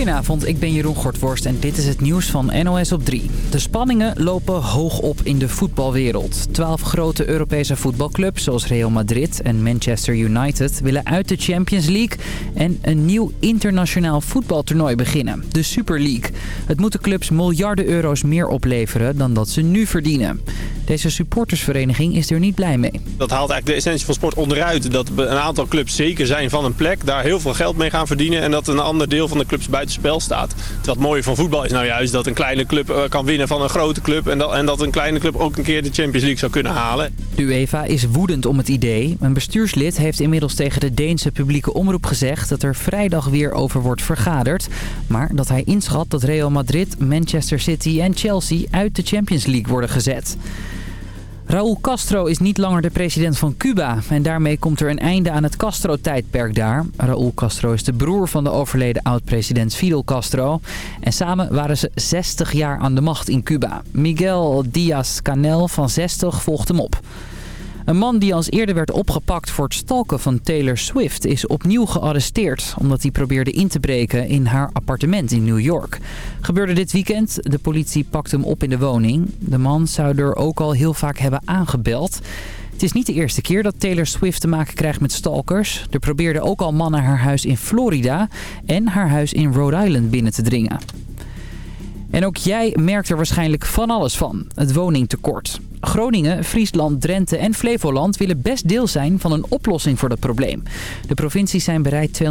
Goedenavond, ik ben Jeroen Gortworst en dit is het nieuws van NOS op 3. De spanningen lopen hoog op in de voetbalwereld. Twaalf grote Europese voetbalclubs zoals Real Madrid en Manchester United... willen uit de Champions League en een nieuw internationaal voetbaltoernooi beginnen. De Super League. Het moet de clubs miljarden euro's meer opleveren dan dat ze nu verdienen. Deze supportersvereniging is er niet blij mee. Dat haalt eigenlijk de essentie van sport onderuit. Dat een aantal clubs zeker zijn van een plek, daar heel veel geld mee gaan verdienen... en dat een ander deel van de clubs buitenspel staat. Wat mooie van voetbal is nou juist dat een kleine club eh, kan winnen van een grote club... En dat, en dat een kleine club ook een keer de Champions League zou kunnen halen. De UEFA is woedend om het idee. Een bestuurslid heeft inmiddels tegen de Deense publieke omroep gezegd... dat er vrijdag weer over wordt vergaderd. Maar dat hij inschat dat Real Madrid, Manchester City en Chelsea uit de Champions League worden gezet. Raúl Castro is niet langer de president van Cuba en daarmee komt er een einde aan het Castro-tijdperk daar. Raúl Castro is de broer van de overleden oud-president Fidel Castro en samen waren ze 60 jaar aan de macht in Cuba. Miguel Díaz-Canel van 60 volgt hem op. Een man die als eerder werd opgepakt voor het stalken van Taylor Swift is opnieuw gearresteerd... omdat hij probeerde in te breken in haar appartement in New York. Gebeurde dit weekend. De politie pakte hem op in de woning. De man zou er ook al heel vaak hebben aangebeld. Het is niet de eerste keer dat Taylor Swift te maken krijgt met stalkers. Er probeerden ook al mannen haar huis in Florida en haar huis in Rhode Island binnen te dringen. En ook jij merkt er waarschijnlijk van alles van. Het woningtekort. Groningen, Friesland, Drenthe en Flevoland willen best deel zijn van een oplossing voor dat probleem. De provincies zijn bereid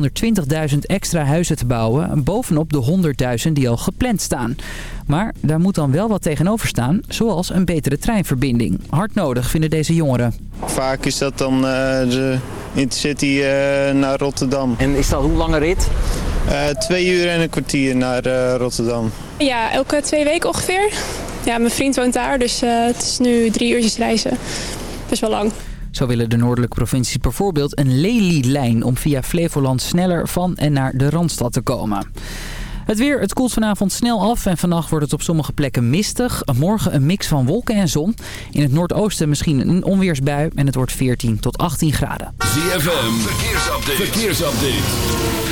220.000 extra huizen te bouwen, bovenop de 100.000 die al gepland staan. Maar daar moet dan wel wat tegenover staan, zoals een betere treinverbinding. Hard nodig vinden deze jongeren. Vaak is dat dan uh, de Intercity uh, naar Rotterdam. En is dat hoe lange rit? Uh, twee uur en een kwartier naar uh, Rotterdam. Ja, elke twee weken ongeveer. Ja, mijn vriend woont daar, dus uh, het is nu drie uurtjes reizen. Best wel lang. Zo willen de noordelijke provincies bijvoorbeeld een Lely-lijn om via Flevoland sneller van en naar de Randstad te komen. Het weer, het koelt vanavond snel af en vannacht wordt het op sommige plekken mistig. Morgen een mix van wolken en zon. In het noordoosten misschien een onweersbui en het wordt 14 tot 18 graden. ZFM, verkeersupdate. verkeersupdate.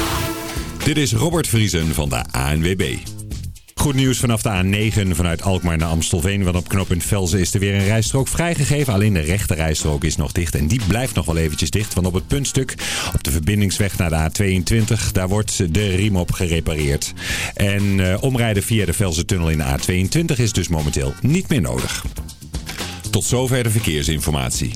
Dit is Robert Vriesen van de ANWB. Goed nieuws vanaf de A9 vanuit Alkmaar naar Amstelveen. Want op knooppunt Velzen is er weer een rijstrook vrijgegeven. Alleen de rechte rijstrook is nog dicht. En die blijft nog wel eventjes dicht. Want op het puntstuk, op de verbindingsweg naar de A22, daar wordt de riem op gerepareerd. En uh, omrijden via de Velzen-tunnel in de A22 is dus momenteel niet meer nodig. Tot zover de verkeersinformatie.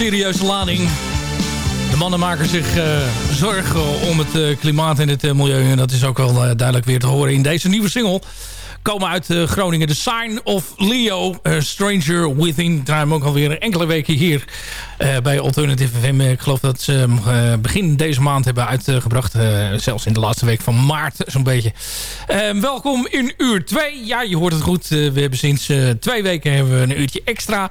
Serieuze lading. De mannen maken zich uh, zorgen om het uh, klimaat en het uh, milieu. En dat is ook wel duidelijk weer te horen in deze nieuwe single. Komen uit Groningen. The Sign of Leo, Stranger Within. Draai hem ook alweer enkele weken hier bij Alternative FM. Ik geloof dat ze begin deze maand hebben uitgebracht. zelfs in de laatste week van maart zo'n beetje. welkom in uur 2. Ja, je hoort het goed. we hebben sinds twee weken hebben we een uurtje extra.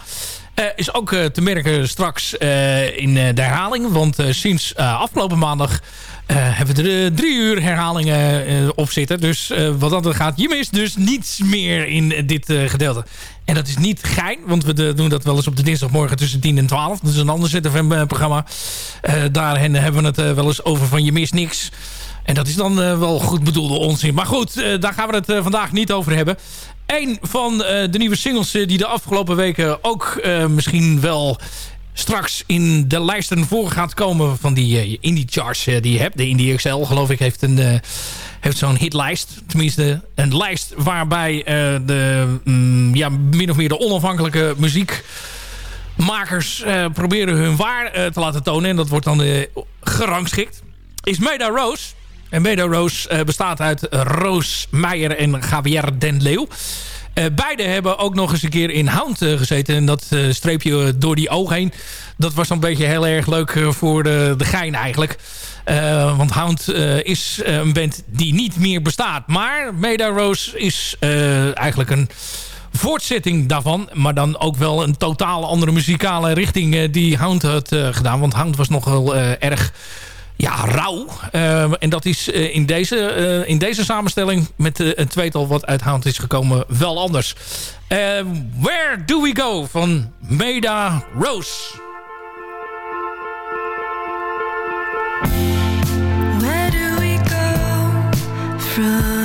Uh, is ook uh, te merken straks uh, in de herhaling. Want sinds afgelopen maandag hebben we er drie uur herhalingen op zitten. Dus wat dat gaat, je mist dus niets meer in dit gedeelte. En dat is niet gein, want we doen dat wel eens op de dinsdagmorgen tussen 10 en 12. Dat is een ander ZFM-programma. daarin hebben we het wel eens over van je mist niks. En dat is dan wel goed bedoelde onzin. Maar goed, daar gaan we het vandaag niet over hebben. Een van uh, de nieuwe singles uh, die de afgelopen weken ook uh, misschien wel straks in de lijsten voor gaat komen van die indie charts die je hebt. De Indie XL geloof ik heeft, een, heeft zo'n hitlijst. Tenminste een lijst waarbij de mm, ja, min of meer de onafhankelijke muziekmakers proberen hun waar te laten tonen. En dat wordt dan gerangschikt. Is Meda Rose en Meadow Rose uh, bestaat uit Roos Meijer en Javier Den Leeuw. Uh, beide hebben ook nog eens een keer in Hound uh, gezeten. En dat streepje door die oog heen. Dat was een beetje heel erg leuk voor de, de gein eigenlijk. want Hound is een band die niet meer bestaat. Maar Meadow Rose is eigenlijk een voortzetting daarvan. Maar dan ook wel een totaal andere muzikale richting die Hound had gedaan. Want Hound was nogal erg ja, rauw. Uh, en dat is uh, in, deze, uh, in deze samenstelling met het tweetal wat uit hand is gekomen wel anders. Where Do We Go van Meda Rose. Where do we go from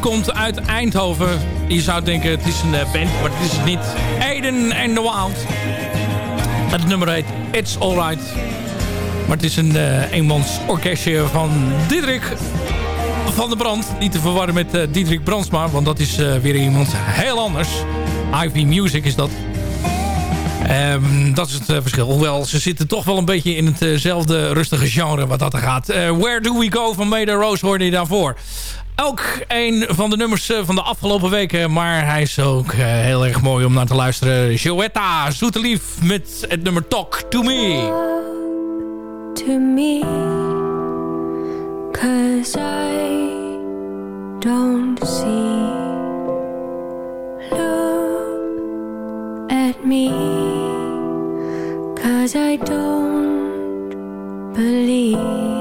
komt uit Eindhoven. Je zou denken het is een eh, band, maar het is het niet. Aiden and the Wild. Het nummer heet It's Alright. Maar het is een uh, eenmans orkestje van Diederik van de Brand. Niet te verwarren met uh, Diederik Brandsma, want dat is weer iemand heel anders. Ivy Music is dat. Um, dat is het verschil. Hoewel, ze zitten toch wel een beetje in hetzelfde rustige genre wat dat er gaat. Where Do We Go van Made Rose hoorde je daarvoor. Ook een van de nummers van de afgelopen weken. Maar hij is ook heel erg mooi om naar te luisteren. Joetta Zoetelief met het nummer Talk To Me. To me Cause I don't see Look at me Cause I don't believe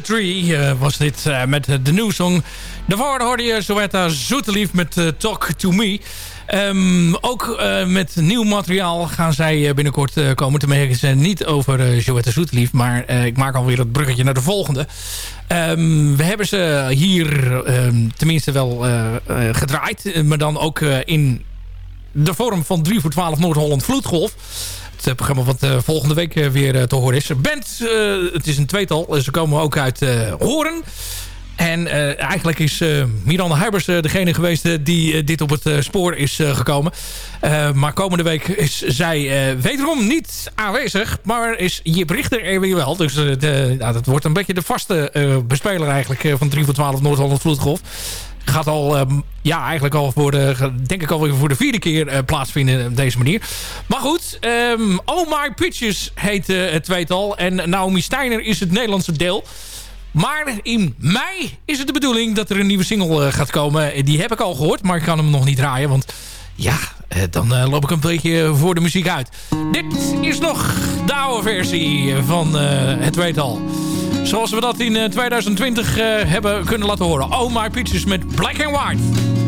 Tree eh, was dit eh, met eh, de nieuwe song. Daarvoor hoorde je Zoetta Zoetelief met Talk To Me. Ehm, ook met nieuw materiaal gaan zij binnenkort eh, komen. Te merken niet over uh, Zoetelief. Maar ik maak alweer het bruggetje naar de volgende. Ehm, we hebben ze hier ehm, tenminste wel gedraaid. Maar dan ook in de vorm van 3 voor 12 Noord-Holland Vloedgolf. Het eh, programma wat eh, volgende week eh, weer te horen is. Band, het is een tweetal. Ze komen ook uit Horen. En eigenlijk is Miranda Huibers degene geweest die dit op het spoor is gekomen. Maar komende week is zij wederom niet aanwezig. Maar is Jip Richter er weer wel. Dus de, nou, dat wordt een beetje de vaste bespeler eigenlijk van 3 voor 12 Noord-Holland Vloedgolf. Gaat al, ehm, ja, eigenlijk al voor de, denk ik alweer voor de vierde keer eh, plaatsvinden op deze manier. Maar goed, ehm Oh My Pitches heet eh, het tweetal. En Naomi Steiner is het Nederlandse deel. Maar in mei is het de bedoeling dat er een nieuwe single eh, gaat komen. Die heb ik al gehoord, maar ik kan hem nog niet draaien. Want ja, dan loop ik een beetje voor de muziek uit. Dit is nog de oude versie van het tweetal. Zoals we dat in eh, 2020 eh, hebben kunnen laten horen. Oh My Pitches met Black and White.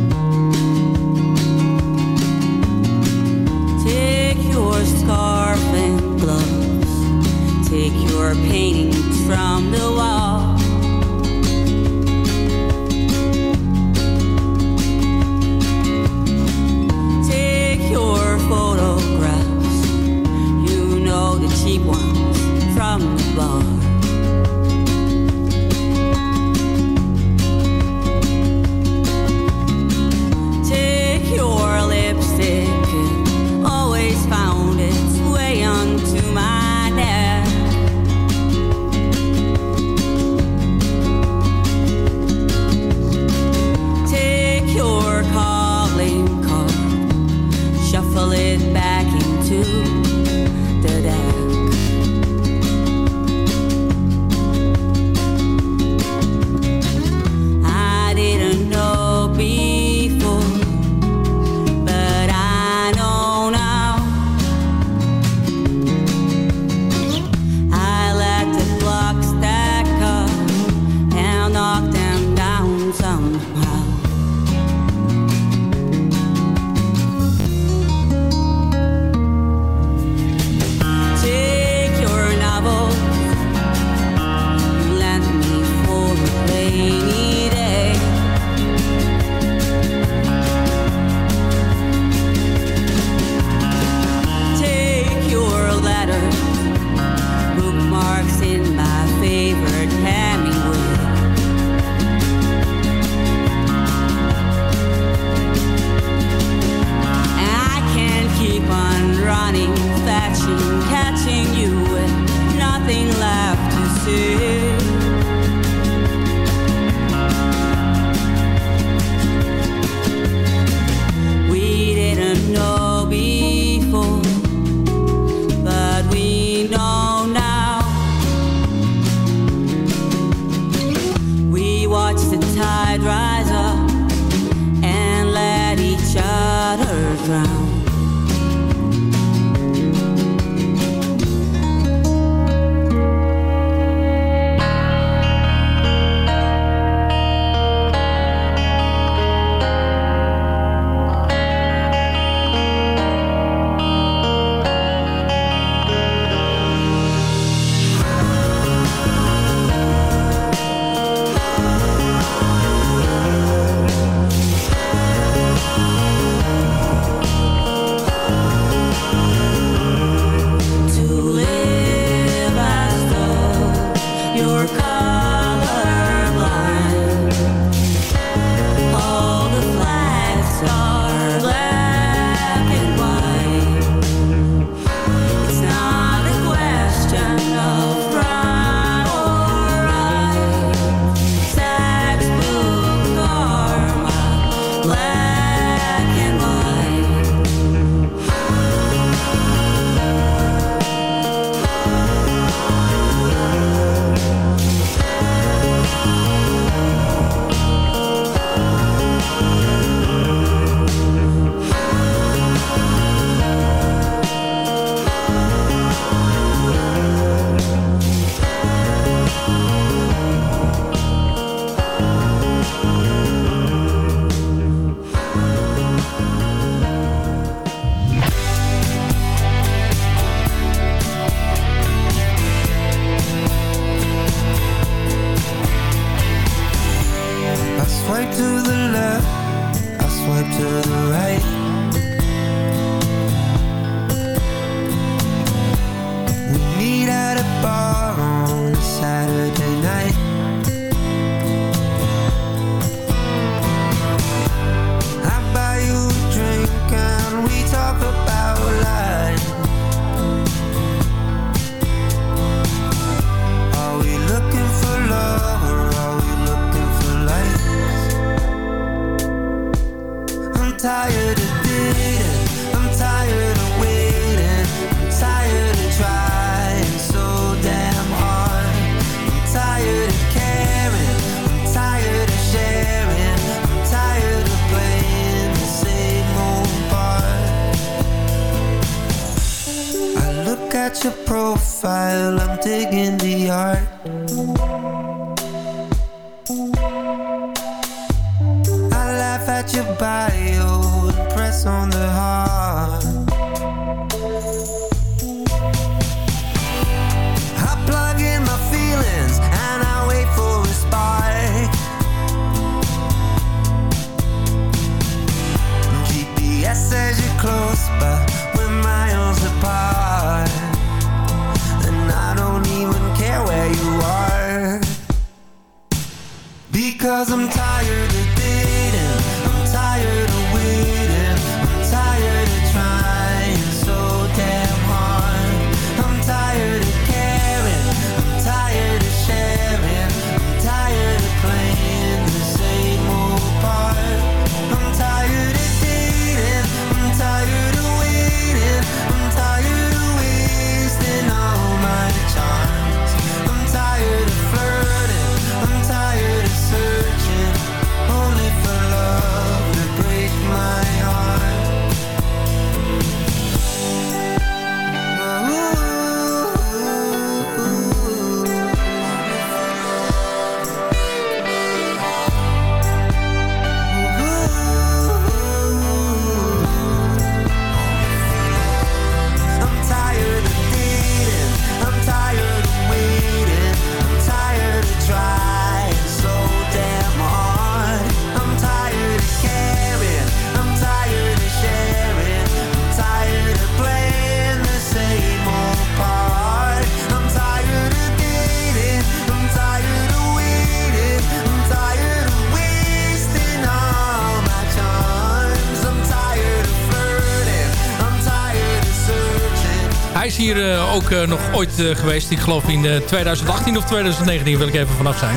Nog ooit eh, geweest. Ik geloof in eh, 2018 of 2019 wil ik even vanaf zijn.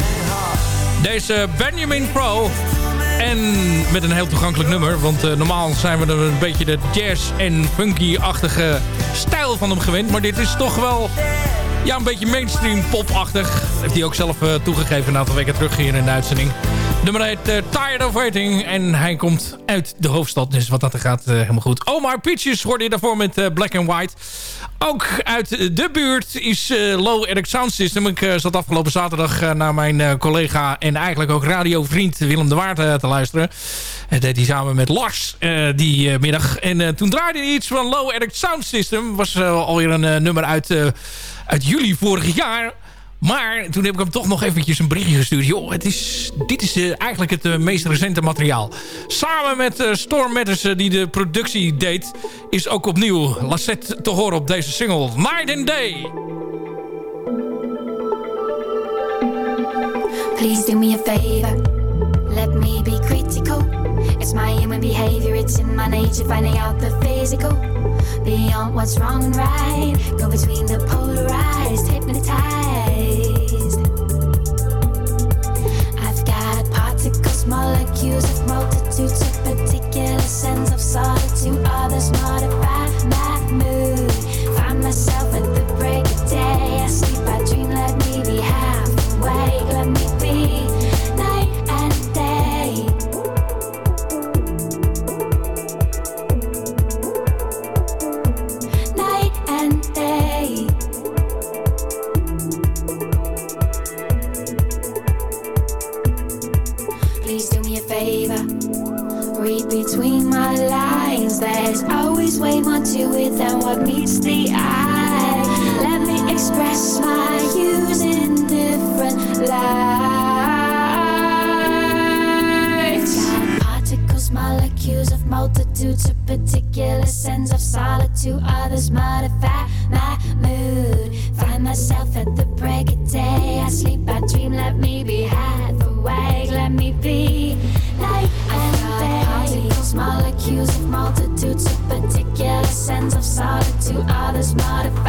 Deze Benjamin Pro. En met een heel toegankelijk nummer. Want eh, normaal zijn we een beetje de jazz- en funky-achtige stijl van hem gewend. Maar dit is toch wel ja, een beetje mainstream pop-achtig. Heeft hij ook zelf eh, toegegeven een aantal weken terug hier in de uitzending. Nummer heet eh, Tired of Waiting. En hij komt uit de hoofdstad. Dus wat dat er gaat, eh, helemaal goed. Omar Peaches hoorde je daarvoor met eh, Black and White. Ook uit de buurt is eh, Low Eric Sound System. Ik eh, zat afgelopen zaterdag eh, naar mijn collega... en eigenlijk ook radiovriend Willem de Waard te luisteren. Dat deed hij samen met Lars die middag. En toen draaide hij iets van Low Eric Sound System. Was alweer een nummer uit, uit juli vorig jaar... Maar toen heb ik hem toch nog eventjes een berichtje gestuurd. Joh, het is, dit is eh, eigenlijk het eh, meest recente materiaal. Samen met eh, Storm Matters, die de productie deed... is ook opnieuw Lassette te horen op deze single. Night and Day. Please do me a favor. Let me be critical. It's my human behavior, it's in my nature, finding out the physical. Beyond what's wrong and right. Go between the polarized, hypnotized. Myself at attitude to particular sense of solitude. Others modify my mood. Find myself at the break of day. I sleep, I dream, let me be half awake, let me be like and day. Particles, molecules of multitudes of particular sense of solitude. Others modify.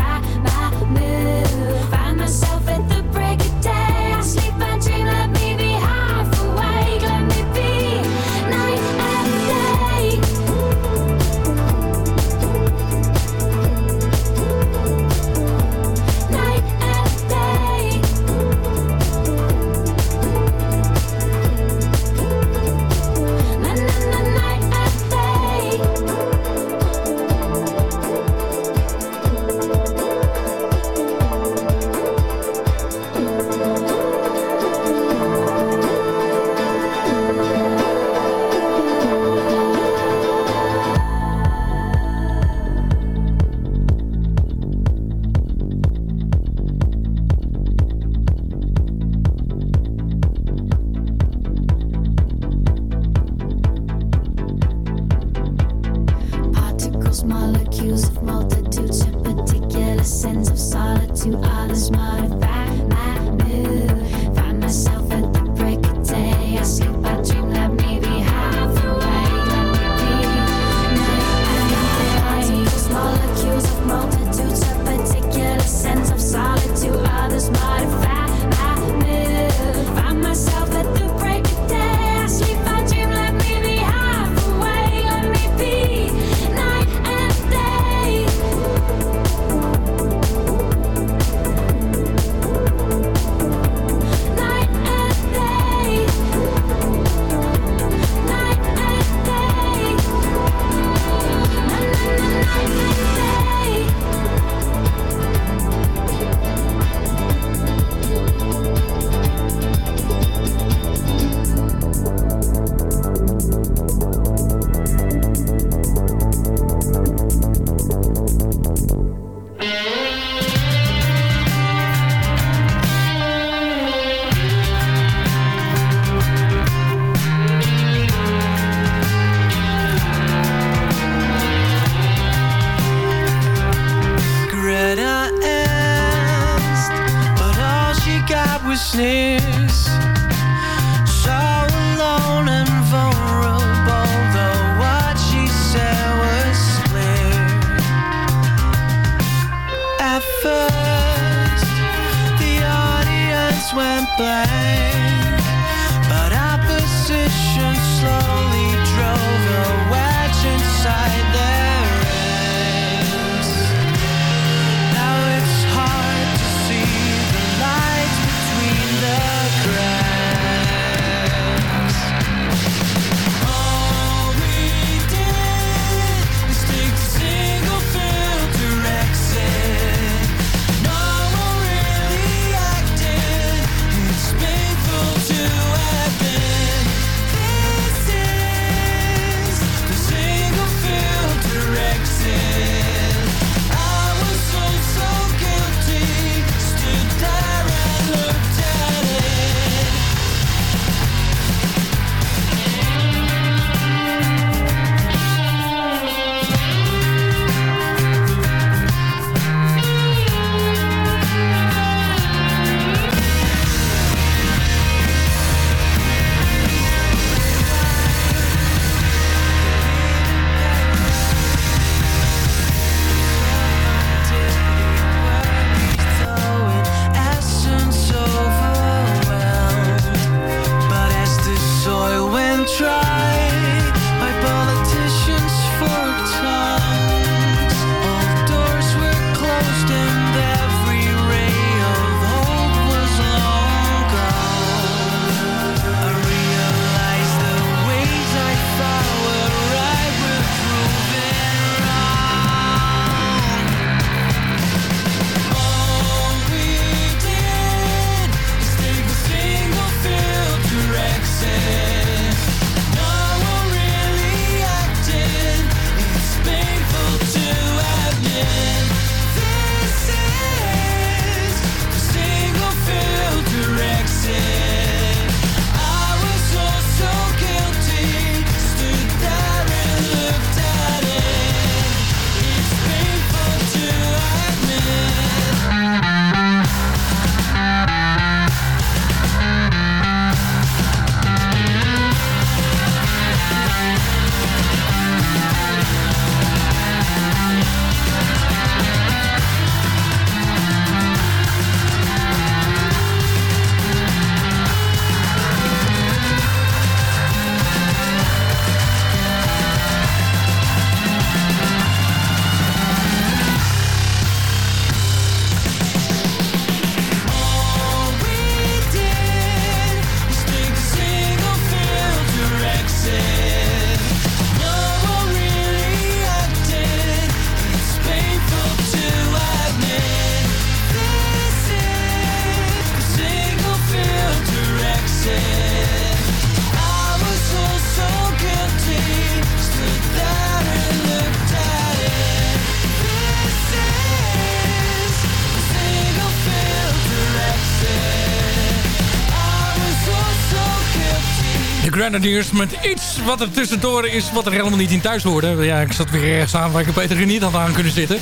Grenadiers met iets wat er tussendoor is... wat er helemaal niet in thuis hoorde. Ja, ik zat weer ergens aan waar ik er beter niet had aan kunnen zitten.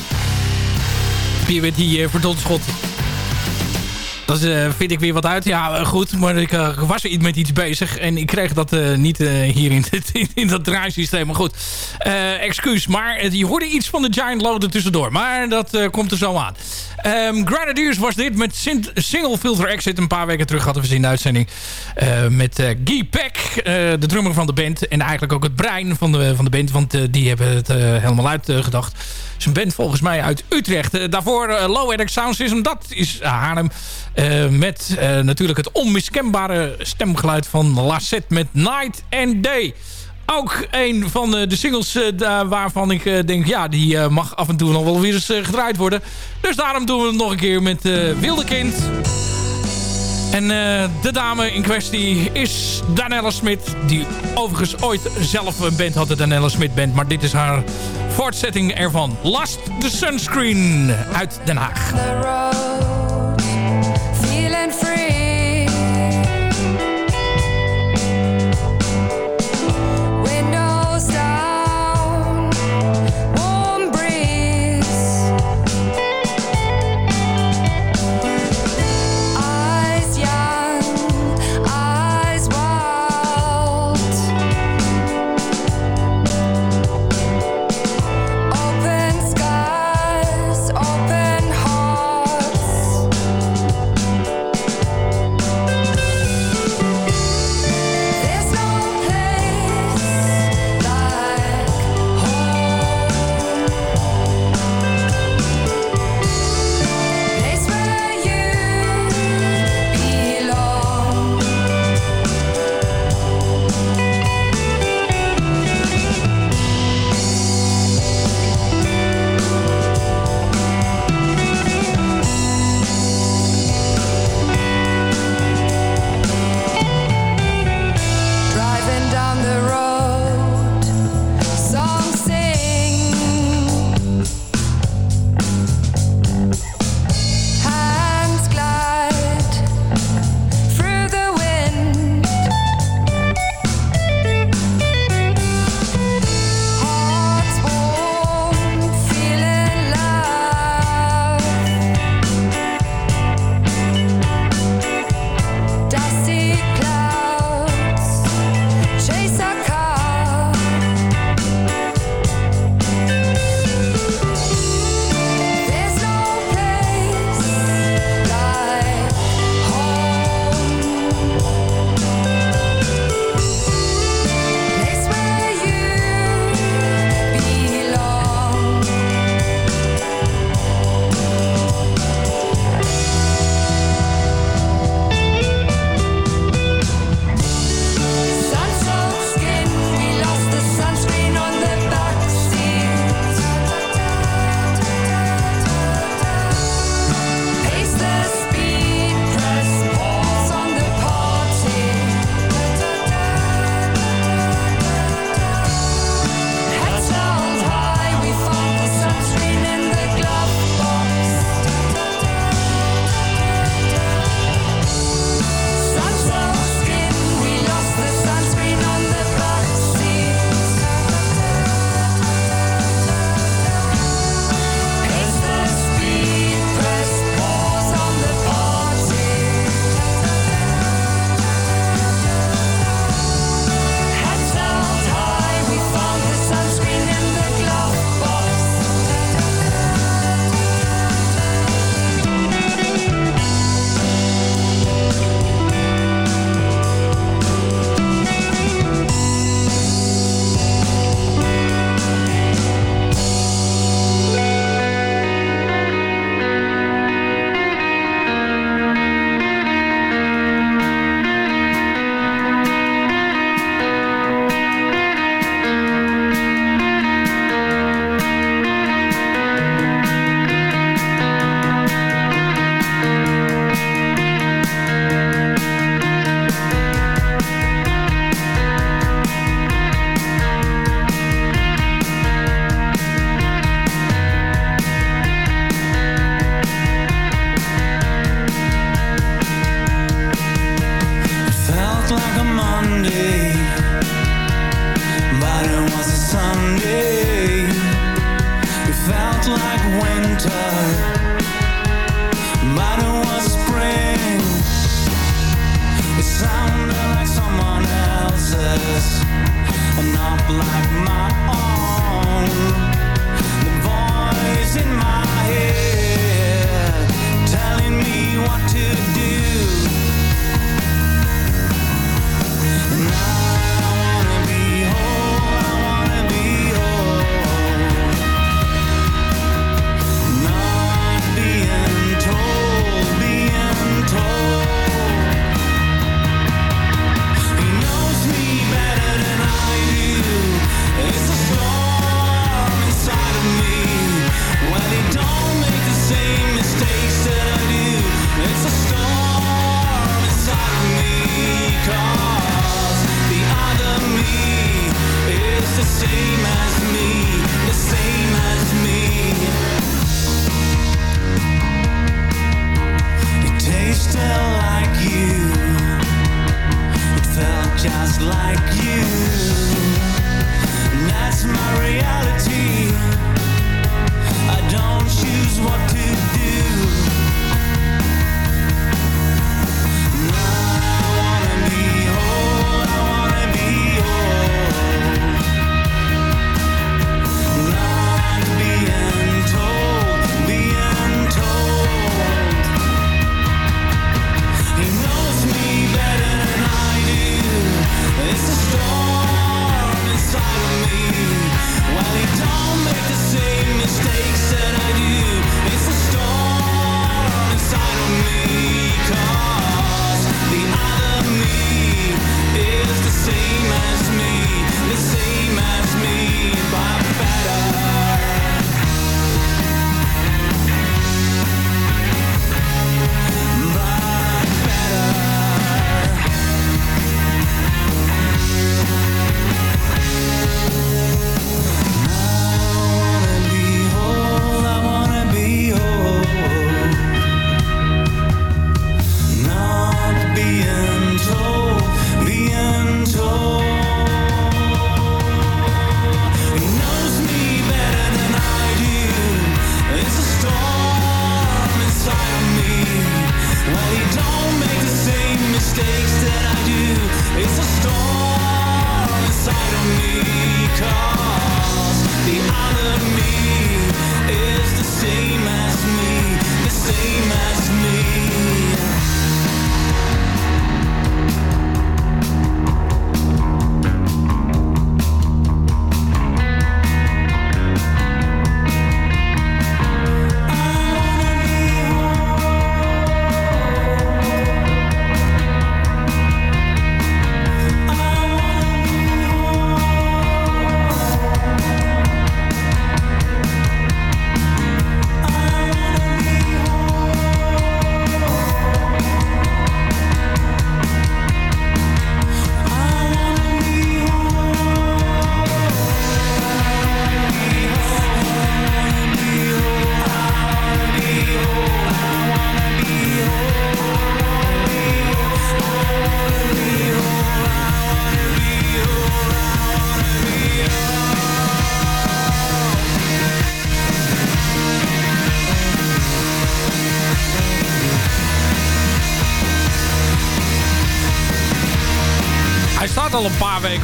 Wie weet die uh, verdonschot. Dat eh, vind ik weer wat uit. Ja, eh, goed, maar ik was iets met iets bezig. En ik kreeg dat niet hier in, dit- in dat draaisysteem. Maar goed, excuus. Maar je hoorde iets van de Giant Loader tussendoor. Maar dat komt er zo aan. Ehm Grenadiers was dit met Single Filter Exit. Een paar weken terug hadden we ze in de uitzending. eh, met eh, Guy Peck, eh, de drummer van de band. En eigenlijk ook het brein van de, van de band. Want die hebben het helemaal uitgedacht. Een band volgens mij uit Utrecht. Daarvoor Low Eric Sound System. Dat is Haarlem. Met natuurlijk het onmiskenbare stemgeluid van Lassette met Night and Day. Ook een van eh, de singles eh, waarvan ik eh, denk... ja, die mag af en toe nog wel weer eens gedraaid worden. Dus daarom doen we het nog een keer met Wilde Kind. En de dame in kwestie is Danella Smit. Die overigens ooit zelf een band had, de Danella Smit Band. Maar dit is haar voortzetting ervan. Last the Sunscreen uit Den Haag. Feeling free.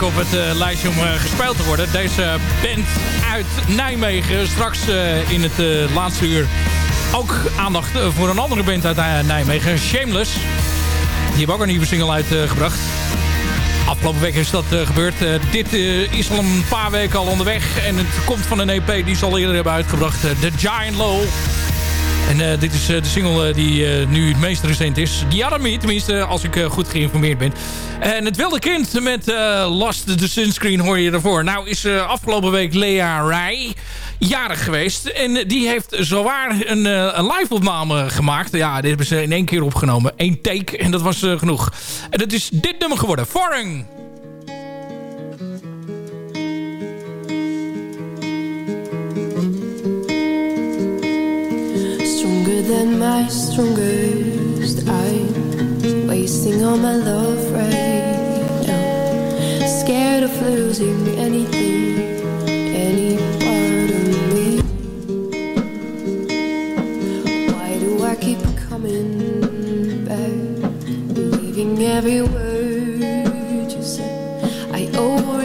Op het eh, lijstje om eh, gespeeld te worden. Deze band uit Nijmegen. Straks eh, in het laatste uur ook aandacht voor een andere band uit Nijmegen. Shameless. Die hebben ook een nieuwe single uitgebracht. Afgelopen week is dat gebeurd. Dit is al een paar weken al onderweg. En het komt van een EP die ze al eerder hebben uitgebracht. The Giant Low. En eh, dit is eh, de single eh, die nu het meest recent is. Me, tenminste, als ik goed geïnformeerd ben. En het wilde kind met Lost the Sunscreen hoor je ervoor. Nou is afgelopen week Lea Rai jarig geweest. En die heeft zowaar een, een live-opname gemaakt. Ja, dit hebben ze in één keer opgenomen. Eén take en dat was genoeg. En dat is dit nummer geworden. Foreign. Than my strongest I'm wasting all my love right now scared of losing anything, any part of me. Why do I keep coming back, believing every word you say? I owe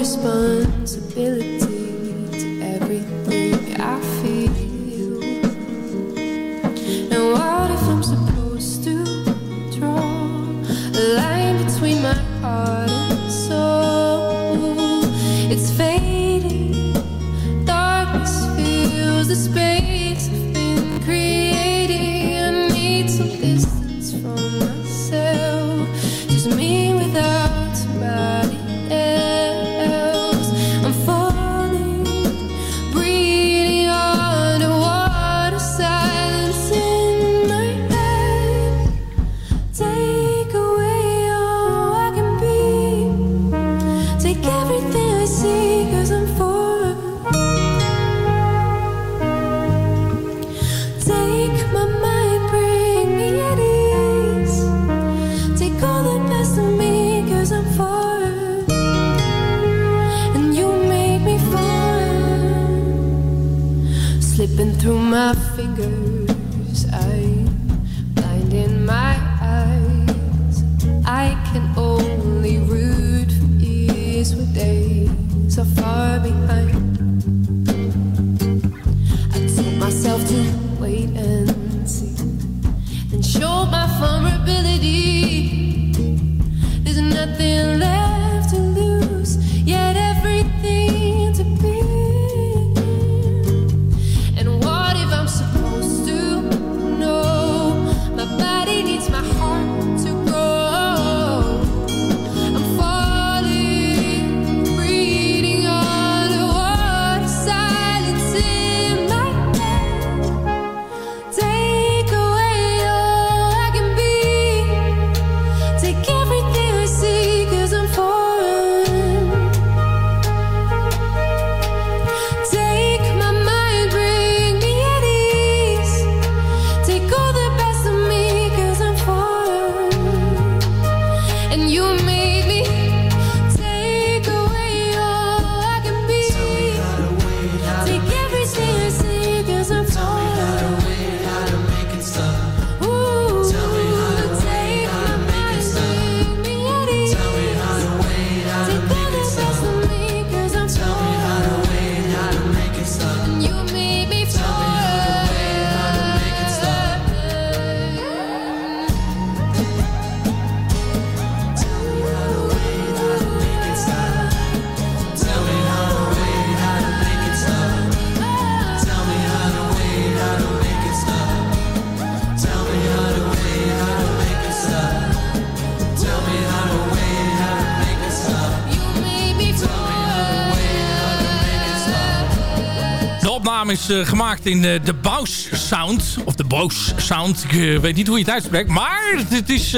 is eh, gemaakt in eh, de Baus Sound. Of de Baus Sound. Ik eh, weet niet hoe je het uitspreekt. Maar het, is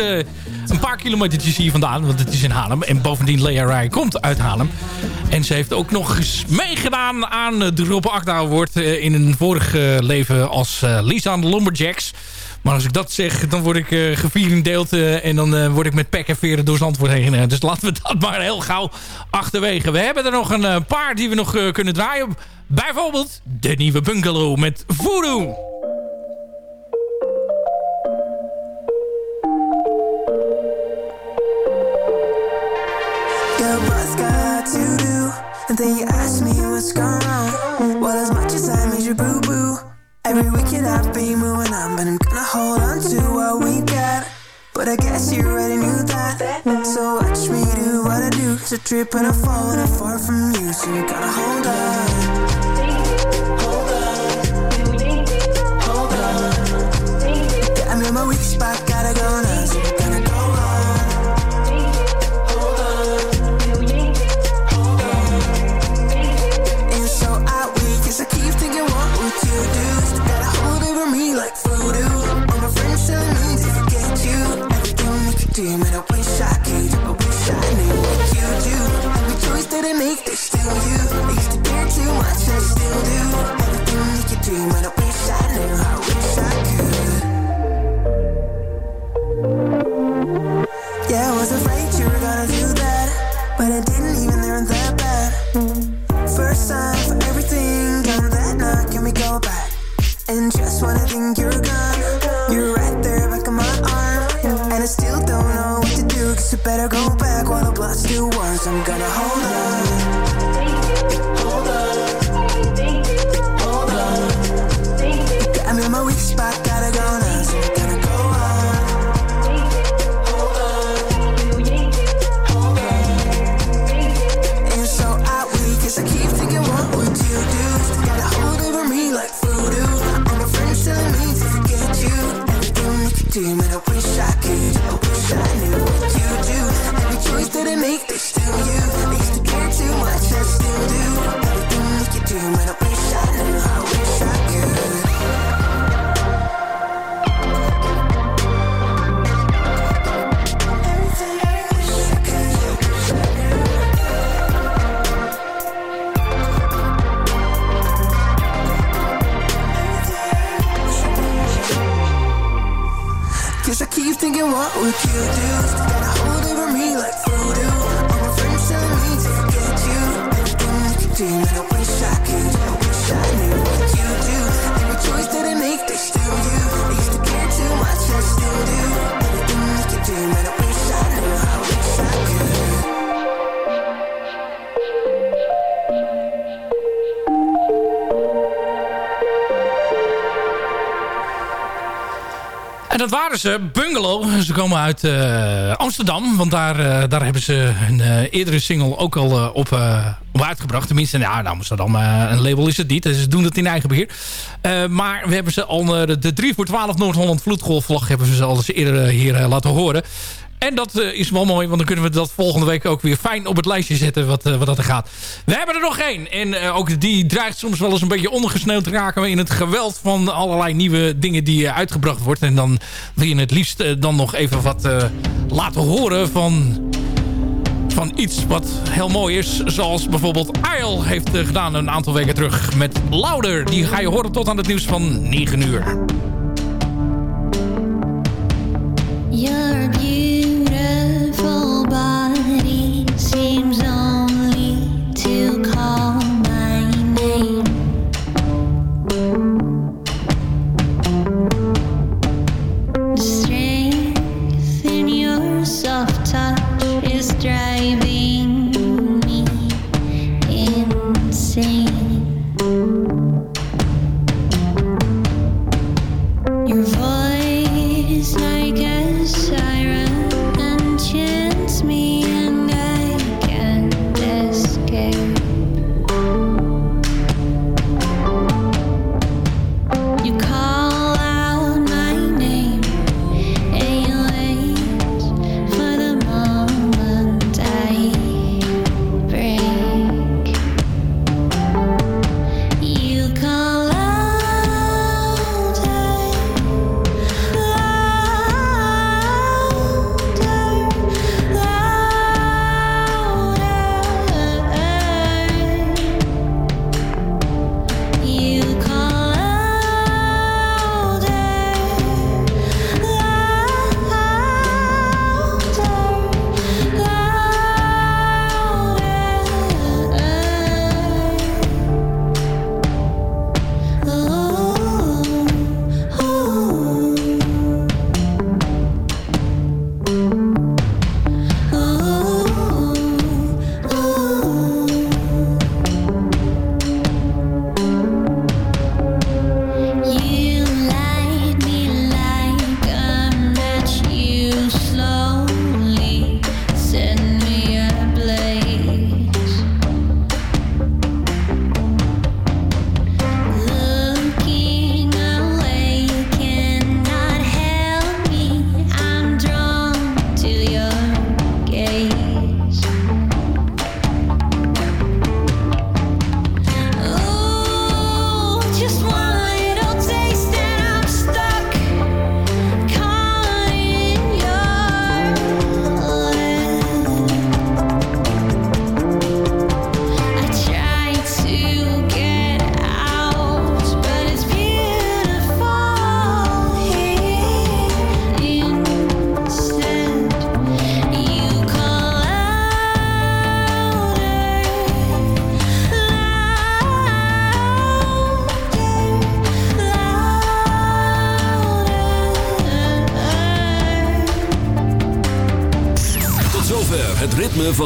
een paar kilometertjes hier vandaan. Want het is in Haarlem. En bovendien Lea Rai komt uit Haarlem. En ze heeft ook nog eens meegedaan aan de Rob Akda Award. in een vorig leven als Lisa Lumberjacks. Maar als ik dat zeg, dan word ik uh, gevierendeeld uh, en dan uh, word ik met pek en veren door Zandvoort heen. Uh, dus laten we dat maar heel gauw achterwege. We hebben er nog een uh, paar die we nog kunnen draaien. Bijvoorbeeld de nieuwe bungalow met Voodoo. Me what's wrong. Well, as much as I you every weekend I've been moving on, but I'm gonna hold on to what we got. But I guess you already knew that. So watch me do what I do. Cause I trip and I fall and I'm far from you. So you gotta hold on. Hold on. Hold on. Got me on my weak spot, ze, Bungalow. Ze komen uit eh, Amsterdam. Want daar, eh, daar hebben ze een eh, eerdere single ook al op, op uitgebracht. Tenminste, ja, nou, Amsterdam, een label is het niet. Ze doen het in eigen beheer. Eh, maar we hebben ze al de 3 voor 12 Noord-Holland vloedgolfvlag... hebben ze al eens eerder hier laten horen. En dat eh, is wel mooi, want dan kunnen we dat volgende week ook weer fijn op het lijstje zetten wat, eh, wat dat er gaat. We hebben er nog één. En eh, ook die dreigt soms wel eens een beetje ondergesneeuwd te raken in het geweld van allerlei nieuwe dingen die uitgebracht wordt. En dan wil je het liefst dan nog even wat laten horen van, van iets wat heel mooi is. Zoals bijvoorbeeld Isle heeft gedaan een aantal weken terug met Louder. Die ga je horen tot aan het nieuws van 9 uur. Is